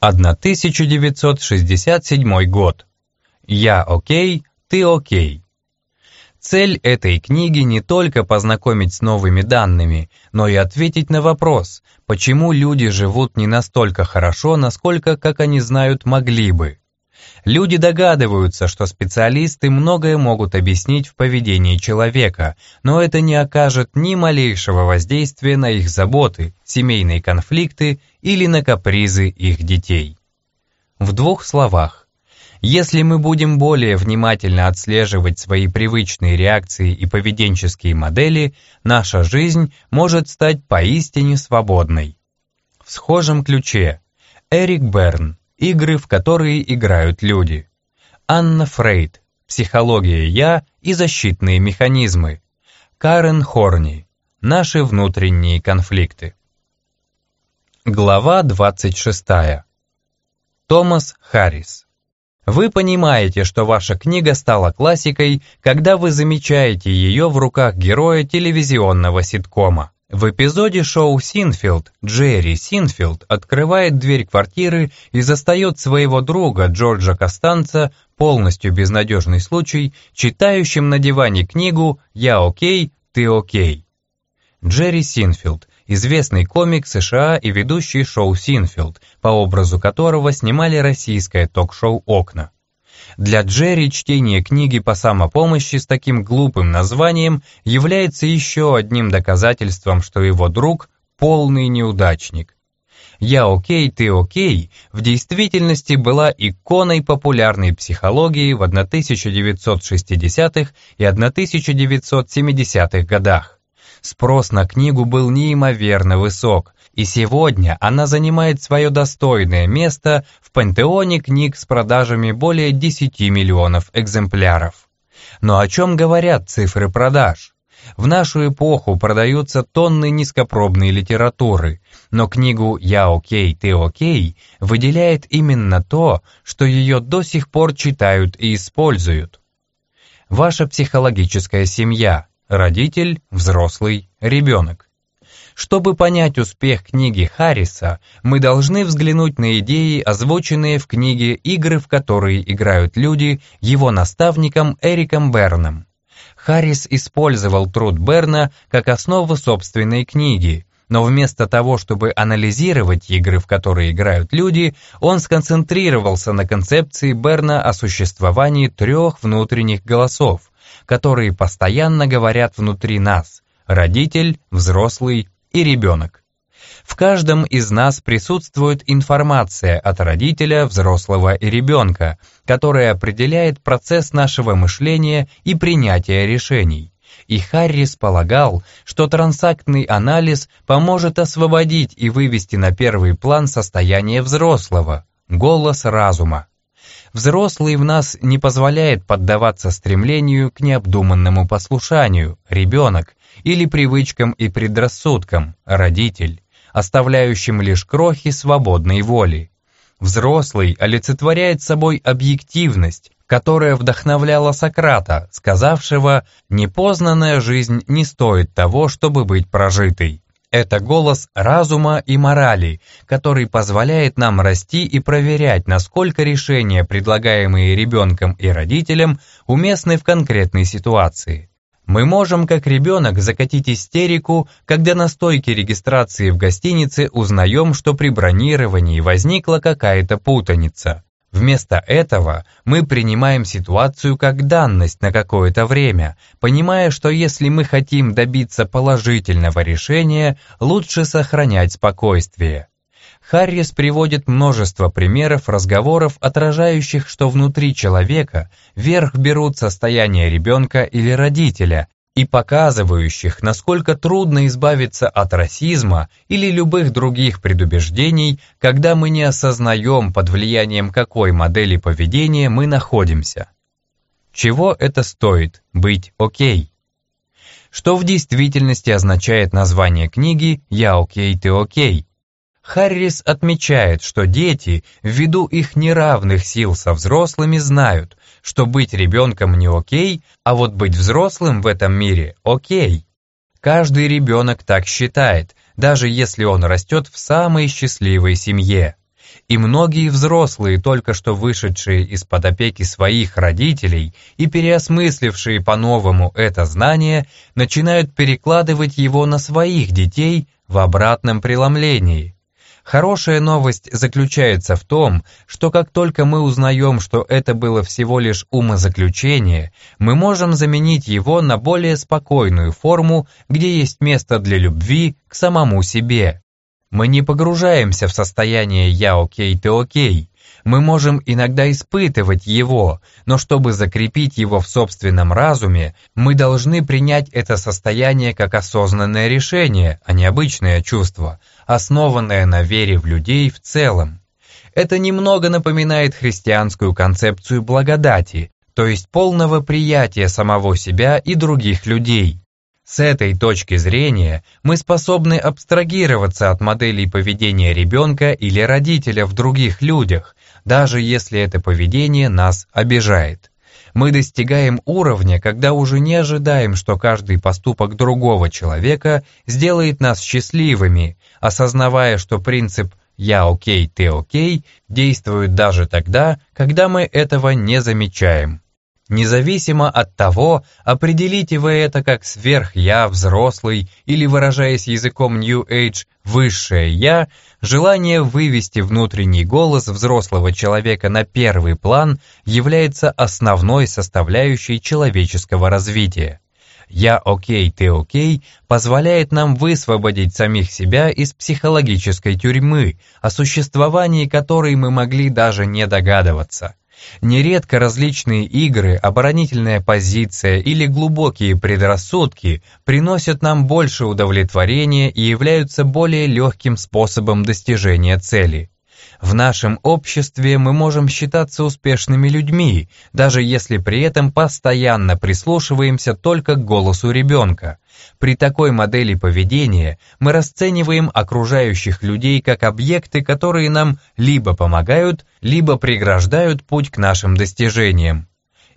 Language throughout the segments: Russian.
1967 год. Я окей, ты окей. Цель этой книги не только познакомить с новыми данными, но и ответить на вопрос, почему люди живут не настолько хорошо, насколько, как они знают, могли бы. Люди догадываются, что специалисты многое могут объяснить в поведении человека, но это не окажет ни малейшего воздействия на их заботы, семейные конфликты или на капризы их детей. В двух словах. Если мы будем более внимательно отслеживать свои привычные реакции и поведенческие модели, наша жизнь может стать поистине свободной. В схожем ключе Эрик Берн Игры, в которые играют люди. Анна Фрейд. Психология «я» и защитные механизмы. Карен Хорни. Наши внутренние конфликты. Глава 26. Томас Харрис. Вы понимаете, что ваша книга стала классикой, когда вы замечаете ее в руках героя телевизионного ситкома. В эпизоде шоу «Синфилд» Джерри Синфилд открывает дверь квартиры и застает своего друга Джорджа Костанца, полностью безнадежный случай, читающим на диване книгу «Я окей, ты окей». Джерри Синфилд – известный комик США и ведущий шоу «Синфилд», по образу которого снимали российское ток-шоу «Окна». Для Джерри чтение книги по самопомощи с таким глупым названием является еще одним доказательством, что его друг – полный неудачник. «Я окей, ты окей» в действительности была иконой популярной психологии в 1960-х и 1970-х годах. Спрос на книгу был неимоверно высок, и сегодня она занимает свое достойное место в пантеоне книг с продажами более 10 миллионов экземпляров. Но о чем говорят цифры продаж? В нашу эпоху продаются тонны низкопробной литературы, но книгу «Я окей, ты окей» выделяет именно то, что ее до сих пор читают и используют. Ваша психологическая семья, родитель, взрослый, ребенок. Чтобы понять успех книги Харриса, мы должны взглянуть на идеи, озвученные в книге «Игры, в которые играют люди» его наставником Эриком Берном. Харрис использовал труд Берна как основу собственной книги, но вместо того, чтобы анализировать игры, в которые играют люди, он сконцентрировался на концепции Берна о существовании трех внутренних голосов, которые постоянно говорят внутри нас – родитель, взрослый и ребенок. В каждом из нас присутствует информация от родителя, взрослого и ребенка, которая определяет процесс нашего мышления и принятия решений. И Харрис полагал, что трансактный анализ поможет освободить и вывести на первый план состояние взрослого, голос разума. Взрослый в нас не позволяет поддаваться стремлению к необдуманному послушанию, ребенок, или привычкам и предрассудкам, родитель, оставляющим лишь крохи свободной воли. Взрослый олицетворяет собой объективность, которая вдохновляла Сократа, сказавшего «непознанная жизнь не стоит того, чтобы быть прожитой». Это голос разума и морали, который позволяет нам расти и проверять, насколько решения, предлагаемые ребенком и родителям, уместны в конкретной ситуации. Мы можем, как ребенок, закатить истерику, когда на стойке регистрации в гостинице узнаем, что при бронировании возникла какая-то путаница. Вместо этого мы принимаем ситуацию как данность на какое-то время, понимая, что если мы хотим добиться положительного решения, лучше сохранять спокойствие. Харрис приводит множество примеров разговоров, отражающих, что внутри человека вверх берут состояние ребенка или родителя, и показывающих, насколько трудно избавиться от расизма или любых других предубеждений, когда мы не осознаем, под влиянием какой модели поведения мы находимся. Чего это стоит быть окей? Что в действительности означает название книги «Я окей, ты окей»? Харрис отмечает, что дети, ввиду их неравных сил со взрослыми, знают, что быть ребенком не окей, а вот быть взрослым в этом мире окей. Каждый ребенок так считает, даже если он растет в самой счастливой семье. И многие взрослые, только что вышедшие из-под опеки своих родителей и переосмыслившие по-новому это знание, начинают перекладывать его на своих детей в обратном преломлении. Хорошая новость заключается в том, что как только мы узнаем, что это было всего лишь умозаключение, мы можем заменить его на более спокойную форму, где есть место для любви к самому себе. Мы не погружаемся в состояние «я окей, ты окей». Мы можем иногда испытывать его, но чтобы закрепить его в собственном разуме, мы должны принять это состояние как осознанное решение, а не обычное чувство, основанное на вере в людей в целом. Это немного напоминает христианскую концепцию благодати, то есть полного приятия самого себя и других людей. С этой точки зрения мы способны абстрагироваться от моделей поведения ребенка или родителя в других людях, даже если это поведение нас обижает. Мы достигаем уровня, когда уже не ожидаем, что каждый поступок другого человека сделает нас счастливыми, осознавая, что принцип «я окей, ты окей» действует даже тогда, когда мы этого не замечаем. Независимо от того, определите вы это как сверх-я, взрослый, или, выражаясь языком New Age, высшее «я», желание вывести внутренний голос взрослого человека на первый план является основной составляющей человеческого развития. «Я окей, ты окей» позволяет нам высвободить самих себя из психологической тюрьмы, о существовании которой мы могли даже не догадываться. Нередко различные игры, оборонительная позиция или глубокие предрассудки приносят нам больше удовлетворения и являются более легким способом достижения цели. В нашем обществе мы можем считаться успешными людьми, даже если при этом постоянно прислушиваемся только к голосу ребенка. При такой модели поведения мы расцениваем окружающих людей как объекты, которые нам либо помогают, либо преграждают путь к нашим достижениям.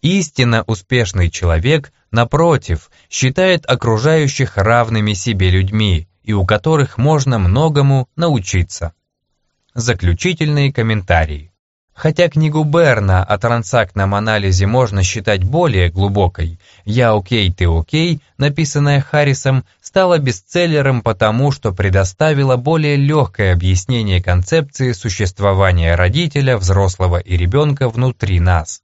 Истинно успешный человек, напротив, считает окружающих равными себе людьми, и у которых можно многому научиться. Заключительные комментарии. Хотя книгу Берна о трансактном анализе можно считать более глубокой, «Я окей, ты окей», написанная Харрисом, стала бестселлером потому, что предоставила более легкое объяснение концепции существования родителя, взрослого и ребенка внутри нас.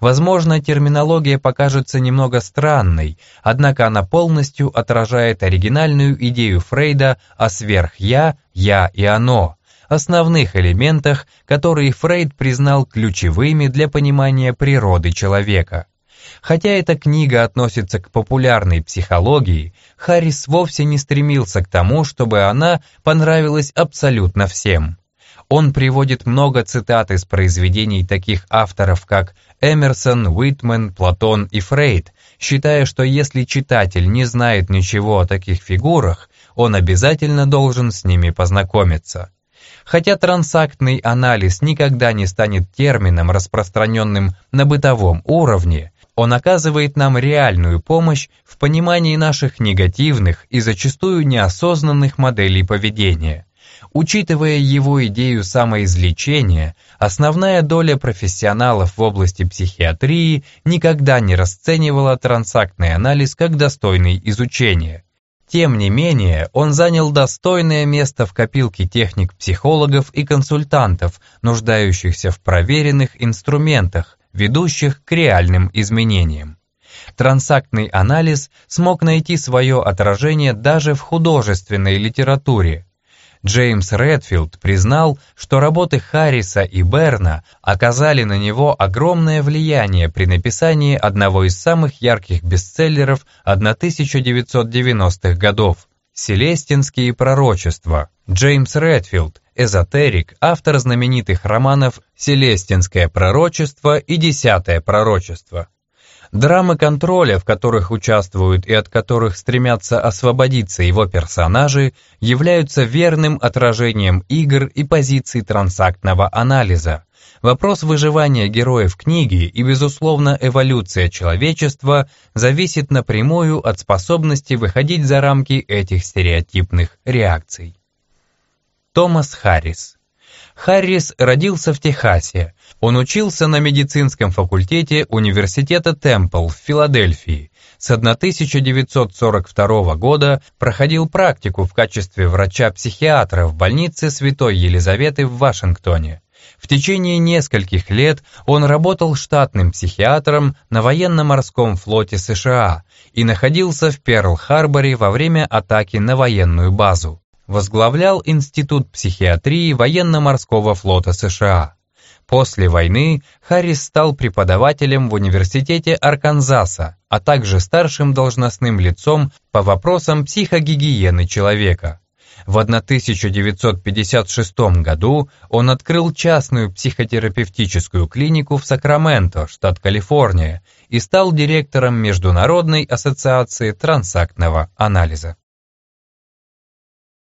Возможно, терминология покажется немного странной, однако она полностью отражает оригинальную идею Фрейда о сверх-я, я и оно – основных элементах, которые Фрейд признал ключевыми для понимания природы человека. Хотя эта книга относится к популярной психологии, Харрис вовсе не стремился к тому, чтобы она понравилась абсолютно всем. Он приводит много цитат из произведений таких авторов, как Эмерсон, Уитмен, Платон и Фрейд, считая, что если читатель не знает ничего о таких фигурах, он обязательно должен с ними познакомиться. Хотя трансактный анализ никогда не станет термином, распространенным на бытовом уровне, он оказывает нам реальную помощь в понимании наших негативных и зачастую неосознанных моделей поведения. Учитывая его идею самоизлечения, основная доля профессионалов в области психиатрии никогда не расценивала трансактный анализ как достойный изучения. Тем не менее, он занял достойное место в копилке техник-психологов и консультантов, нуждающихся в проверенных инструментах, ведущих к реальным изменениям. Трансактный анализ смог найти свое отражение даже в художественной литературе, Джеймс Редфилд признал, что работы Харриса и Берна оказали на него огромное влияние при написании одного из самых ярких бестселлеров 1990-х годов «Селестинские пророчества». Джеймс Редфилд, эзотерик, автор знаменитых романов «Селестинское пророчество» и «Десятое пророчество». Драмы контроля, в которых участвуют и от которых стремятся освободиться его персонажи, являются верным отражением игр и позиций трансактного анализа. Вопрос выживания героев книги и, безусловно, эволюция человечества зависит напрямую от способности выходить за рамки этих стереотипных реакций. Томас Харрис Харрис родился в Техасе. Он учился на медицинском факультете Университета Темпл в Филадельфии. С 1942 года проходил практику в качестве врача-психиатра в больнице Святой Елизаветы в Вашингтоне. В течение нескольких лет он работал штатным психиатром на военно-морском флоте США и находился в Перл-Харборе во время атаки на военную базу. Возглавлял Институт психиатрии военно-морского флота США. После войны Харрис стал преподавателем в Университете Арканзаса, а также старшим должностным лицом по вопросам психогигиены человека. В 1956 году он открыл частную психотерапевтическую клинику в Сакраменто, штат Калифорния, и стал директором Международной ассоциации трансактного анализа.